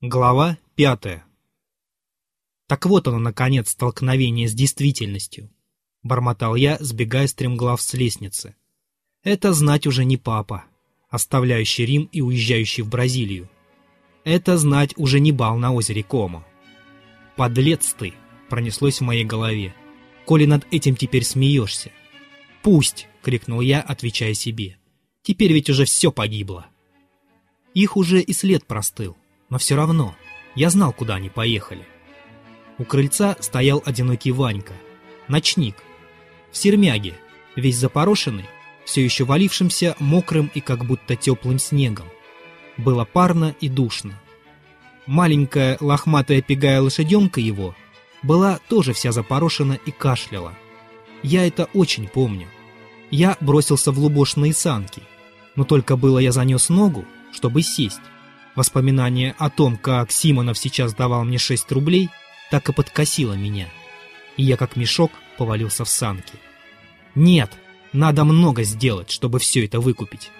Глава пятая. Так вот оно, наконец, столкновение с действительностью. Бормотал я, сбегая стремглав с лестницы. Это знать уже не папа, оставляющий Рим и уезжающий в Бразилию. Это знать уже не бал на озере Комо. «Подлец ты!» — пронеслось в моей голове. «Коли над этим теперь смеешься!» «Пусть!» — крикнул я, отвечая себе. «Теперь ведь уже все погибло!» Их уже и след простыл но все равно я знал, куда они поехали. У крыльца стоял одинокий Ванька, ночник, в сермяге, весь запорошенный, все еще валившимся мокрым и как будто теплым снегом. Было парно и душно. Маленькая лохматая пегая лошаденка его была тоже вся запорошена и кашляла. Я это очень помню. Я бросился в лубошные санки, но только было я занес ногу, чтобы сесть, Воспоминание о том, как Симонов сейчас давал мне 6 рублей, так и подкосило меня. И я как мешок повалился в санки. «Нет, надо много сделать, чтобы все это выкупить!»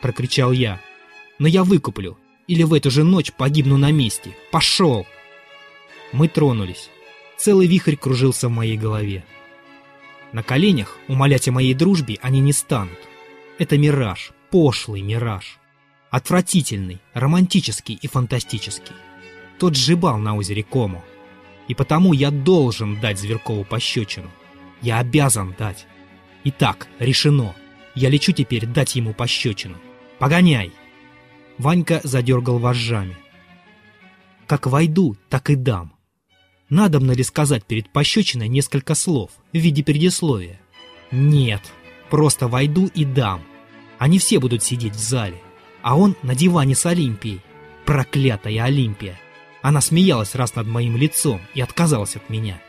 Прокричал я. «Но я выкуплю, или в эту же ночь погибну на месте! Пошел!» Мы тронулись. Целый вихрь кружился в моей голове. На коленях умолять о моей дружбе они не станут. Это мираж, пошлый мираж. Отвратительный, романтический и фантастический. Тот сжибал на озере Кому. И потому я должен дать Зверкову пощечину. Я обязан дать. Итак, решено. Я лечу теперь дать ему пощечину. Погоняй! Ванька задергал вожжами. Как войду, так и дам. Надобно ли сказать перед пощечиной несколько слов в виде предисловия? Нет, просто войду и дам. Они все будут сидеть в зале а он на диване с Олимпией. Проклятая Олимпия! Она смеялась раз над моим лицом и отказалась от меня.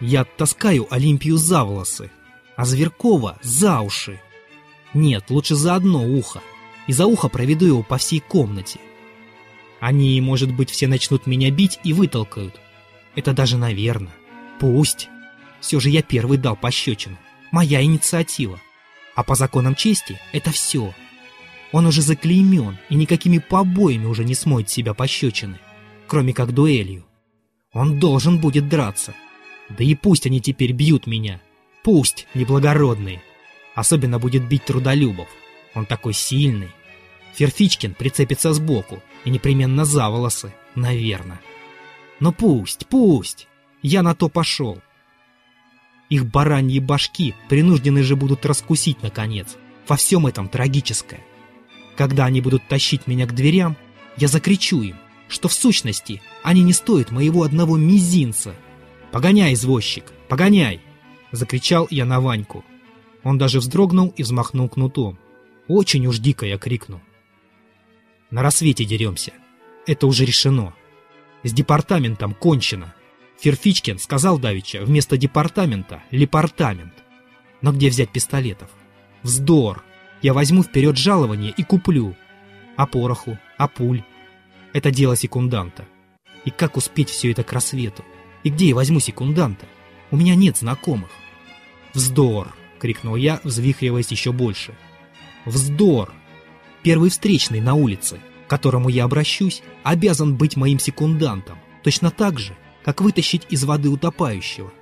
Я таскаю Олимпию за волосы, а Зверкова за уши. Нет, лучше за одно ухо, и за ухо проведу его по всей комнате. Они, может быть, все начнут меня бить и вытолкают. Это даже наверно. Пусть. Все же я первый дал пощечину. Моя инициатива. А по законам чести это все. Он уже заклеймен и никакими побоями уже не смоет себя пощечины, кроме как дуэлью. Он должен будет драться. Да и пусть они теперь бьют меня. Пусть, неблагородные. Особенно будет бить Трудолюбов. Он такой сильный. Ферфичкин прицепится сбоку и непременно за волосы, наверное. Но пусть, пусть. Я на то пошел. Их бараньи башки принуждены же будут раскусить, наконец. Во всем этом трагическое. Когда они будут тащить меня к дверям, я закричу им, что в сущности они не стоят моего одного мизинца. «Погоняй, извозчик, погоняй!» — закричал я на Ваньку. Он даже вздрогнул и взмахнул кнутом. Очень уж дико я крикнул. «На рассвете деремся. Это уже решено. С департаментом кончено. Ферфичкин сказал Давича вместо департамента — лепартамент. Но где взять пистолетов? Вздор! Я возьму вперед жалование и куплю. А пороху, а пуль. Это дело секунданта. И как успеть все это к рассвету? И где я возьму секунданта? У меня нет знакомых. «Вздор!» — крикнул я, взвихриваясь еще больше. «Вздор! Первый встречный на улице, к которому я обращусь, обязан быть моим секундантом, точно так же, как вытащить из воды утопающего.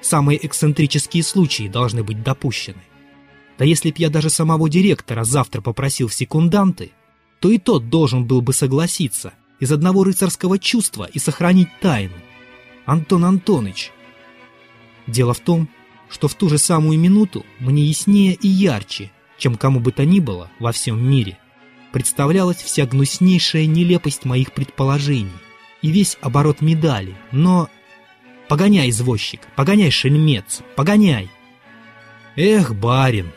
Самые эксцентрические случаи должны быть допущены. Да если б я даже самого директора завтра попросил в секунданты, то и тот должен был бы согласиться из одного рыцарского чувства и сохранить тайну. Антон Антонович. Дело в том, что в ту же самую минуту мне яснее и ярче, чем кому бы то ни было во всем мире, представлялась вся гнуснейшая нелепость моих предположений и весь оборот медали, но... Погоняй, извозчик, погоняй, шельмец, погоняй! Эх, барин,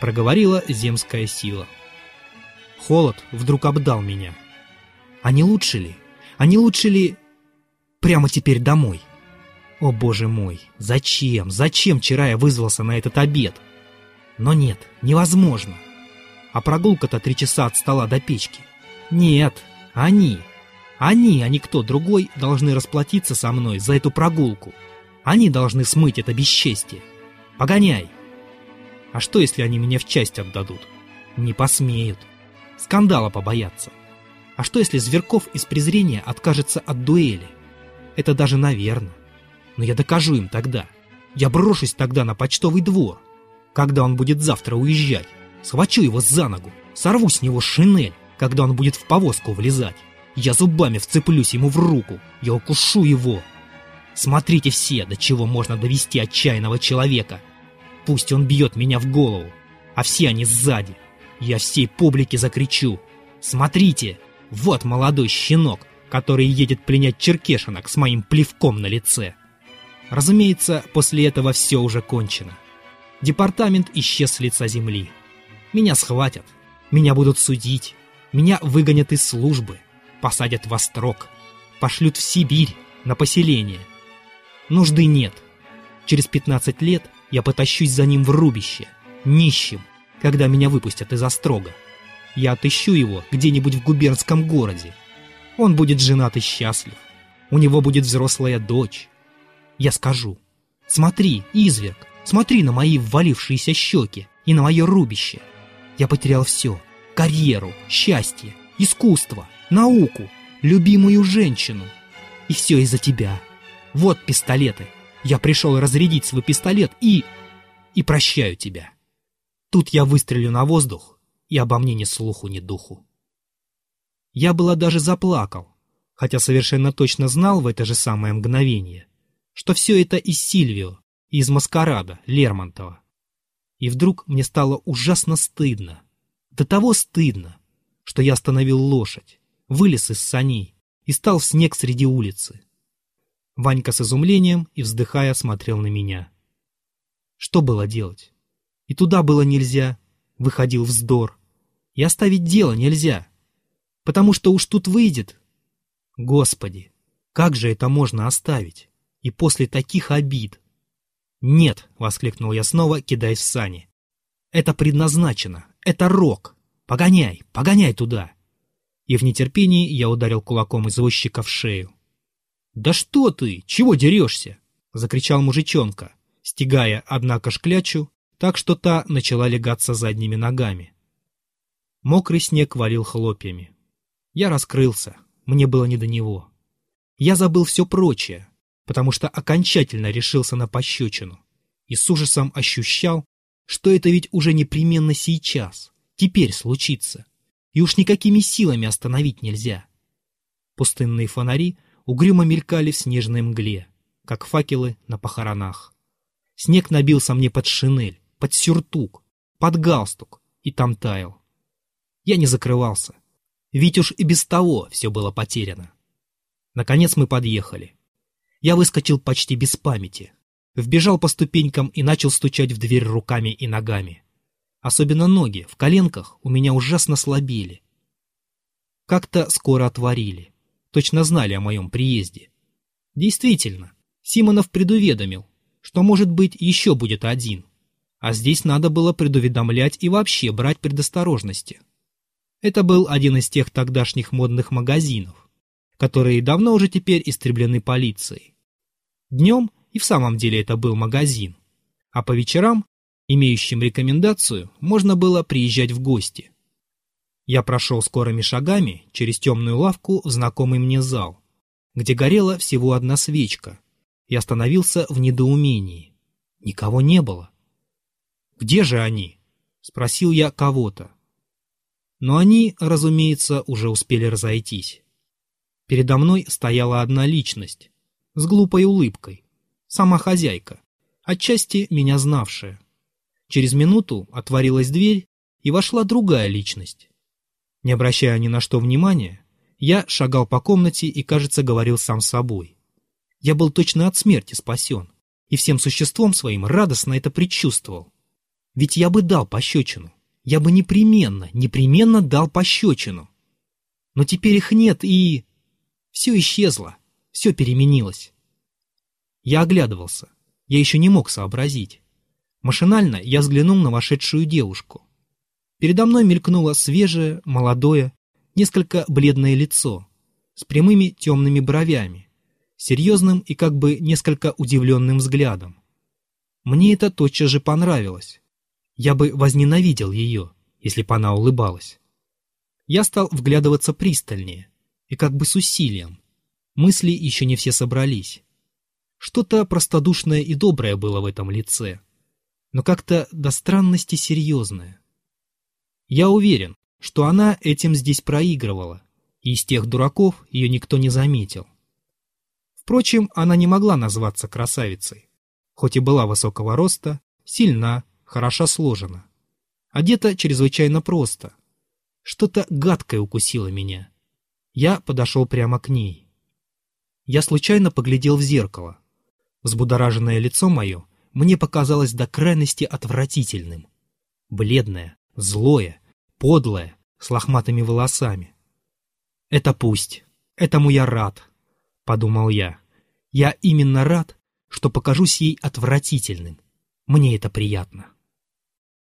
проговорила земская сила. Холод вдруг обдал меня. А не лучше ли? А не лучше ли прямо теперь домой? О боже мой, зачем, зачем вчера я вызвался на этот обед? Но нет, невозможно. А прогулка-то три часа от стола до печки. Нет, они, они, а не кто другой, должны расплатиться со мной за эту прогулку. Они должны смыть это бесчестие. Погоняй! А что, если они меня в часть отдадут? Не посмеют. Скандала побоятся. А что если Зверков из презрения откажется от дуэли? Это даже наверно. Но я докажу им тогда. Я брошусь тогда на почтовый двор. Когда он будет завтра уезжать, схвачу его за ногу, сорву с него шинель, когда он будет в повозку влезать. Я зубами вцеплюсь ему в руку, я укушу его. Смотрите все, до чего можно довести отчаянного человека. Пусть он бьет меня в голову, а все они сзади. Я всей публике закричу. Смотрите, вот молодой щенок, который едет пленять черкешинок с моим плевком на лице. Разумеется, после этого все уже кончено. Департамент исчез с лица земли. Меня схватят, меня будут судить, меня выгонят из службы, посадят в острог, пошлют в Сибирь, на поселение. Нужды нет. Через 15 лет я потащусь за ним в рубище, нищим, когда меня выпустят из острога. Я отыщу его где-нибудь в губернском городе. Он будет женат и счастлив. У него будет взрослая дочь. Я скажу, смотри, изверг, смотри на мои ввалившиеся щеки и на мое рубище. Я потерял все. Карьеру, счастье, искусство, науку, любимую женщину. И все из-за тебя. Вот пистолеты. Я пришел разрядить свой пистолет и... и прощаю тебя. Тут я выстрелю на воздух, и обо мне ни слуху, ни духу. Я было даже заплакал, хотя совершенно точно знал в это же самое мгновение, что все это из Сильвио, из Маскарада, Лермонтова. И вдруг мне стало ужасно стыдно. До того стыдно, что я остановил лошадь, вылез из саней и стал в снег среди улицы. Ванька с изумлением и вздыхая смотрел на меня. Что было делать? И туда было нельзя, выходил вздор. И оставить дело нельзя, потому что уж тут выйдет. Господи, как же это можно оставить? И после таких обид. «Нет!» — воскликнул я снова, кидаясь в сани. «Это предназначено! Это рок! Погоняй! Погоняй туда!» И в нетерпении я ударил кулаком извозчика в шею. «Да что ты? Чего дерешься?» — закричал мужичонка, стягая, однако, шклячу так что та начала легаться задними ногами. Мокрый снег валил хлопьями. Я раскрылся, мне было не до него. Я забыл все прочее, потому что окончательно решился на пощечину и с ужасом ощущал, что это ведь уже непременно сейчас, теперь случится, и уж никакими силами остановить нельзя. Пустынные фонари угрюмо мелькали в снежной мгле, как факелы на похоронах. Снег набился мне под шинель, под сюртук, под галстук и там таял. Я не закрывался, ведь уж и без того все было потеряно. Наконец мы подъехали. Я выскочил почти без памяти, вбежал по ступенькам и начал стучать в дверь руками и ногами. Особенно ноги, в коленках, у меня ужасно слабели. Как-то скоро отворили. Точно знали о моем приезде. Действительно, Симонов предуведомил, что, может быть, еще будет один. А здесь надо было предуведомлять и вообще брать предосторожности. Это был один из тех тогдашних модных магазинов, которые давно уже теперь истреблены полицией. Днем и в самом деле это был магазин, а по вечерам, имеющим рекомендацию, можно было приезжать в гости. Я прошел скорыми шагами через темную лавку в знакомый мне зал, где горела всего одна свечка, и остановился в недоумении. Никого не было. «Где же они?» — спросил я кого-то. Но они, разумеется, уже успели разойтись. Передо мной стояла одна личность, с глупой улыбкой, сама хозяйка, отчасти меня знавшая. Через минуту отворилась дверь, и вошла другая личность. Не обращая ни на что внимания, я шагал по комнате и, кажется, говорил сам с собой. Я был точно от смерти спасен, и всем существом своим радостно это предчувствовал. Ведь я бы дал пощечину. Я бы непременно, непременно дал пощечину. Но теперь их нет, и... Все исчезло, все переменилось. Я оглядывался. Я еще не мог сообразить. Машинально я взглянул на вошедшую девушку. Передо мной мелькнуло свежее, молодое, несколько бледное лицо, с прямыми темными бровями, серьезным и как бы несколько удивленным взглядом. Мне это тотчас же понравилось. Я бы возненавидел ее, если бы она улыбалась. Я стал вглядываться пристальнее и как бы с усилием. Мысли еще не все собрались. Что-то простодушное и доброе было в этом лице, но как-то до странности серьезное. Я уверен, что она этим здесь проигрывала, и из тех дураков ее никто не заметил. Впрочем, она не могла назваться красавицей, хоть и была высокого роста, сильна, хороша сложена. Одета чрезвычайно просто. Что-то гадкое укусило меня. Я подошел прямо к ней. Я случайно поглядел в зеркало. Взбудораженное лицо мое мне показалось до крайности отвратительным. Бледное, злое, подлое, с лохматыми волосами. «Это пусть. Этому я рад», — подумал я. «Я именно рад, что покажусь ей отвратительным. Мне это приятно».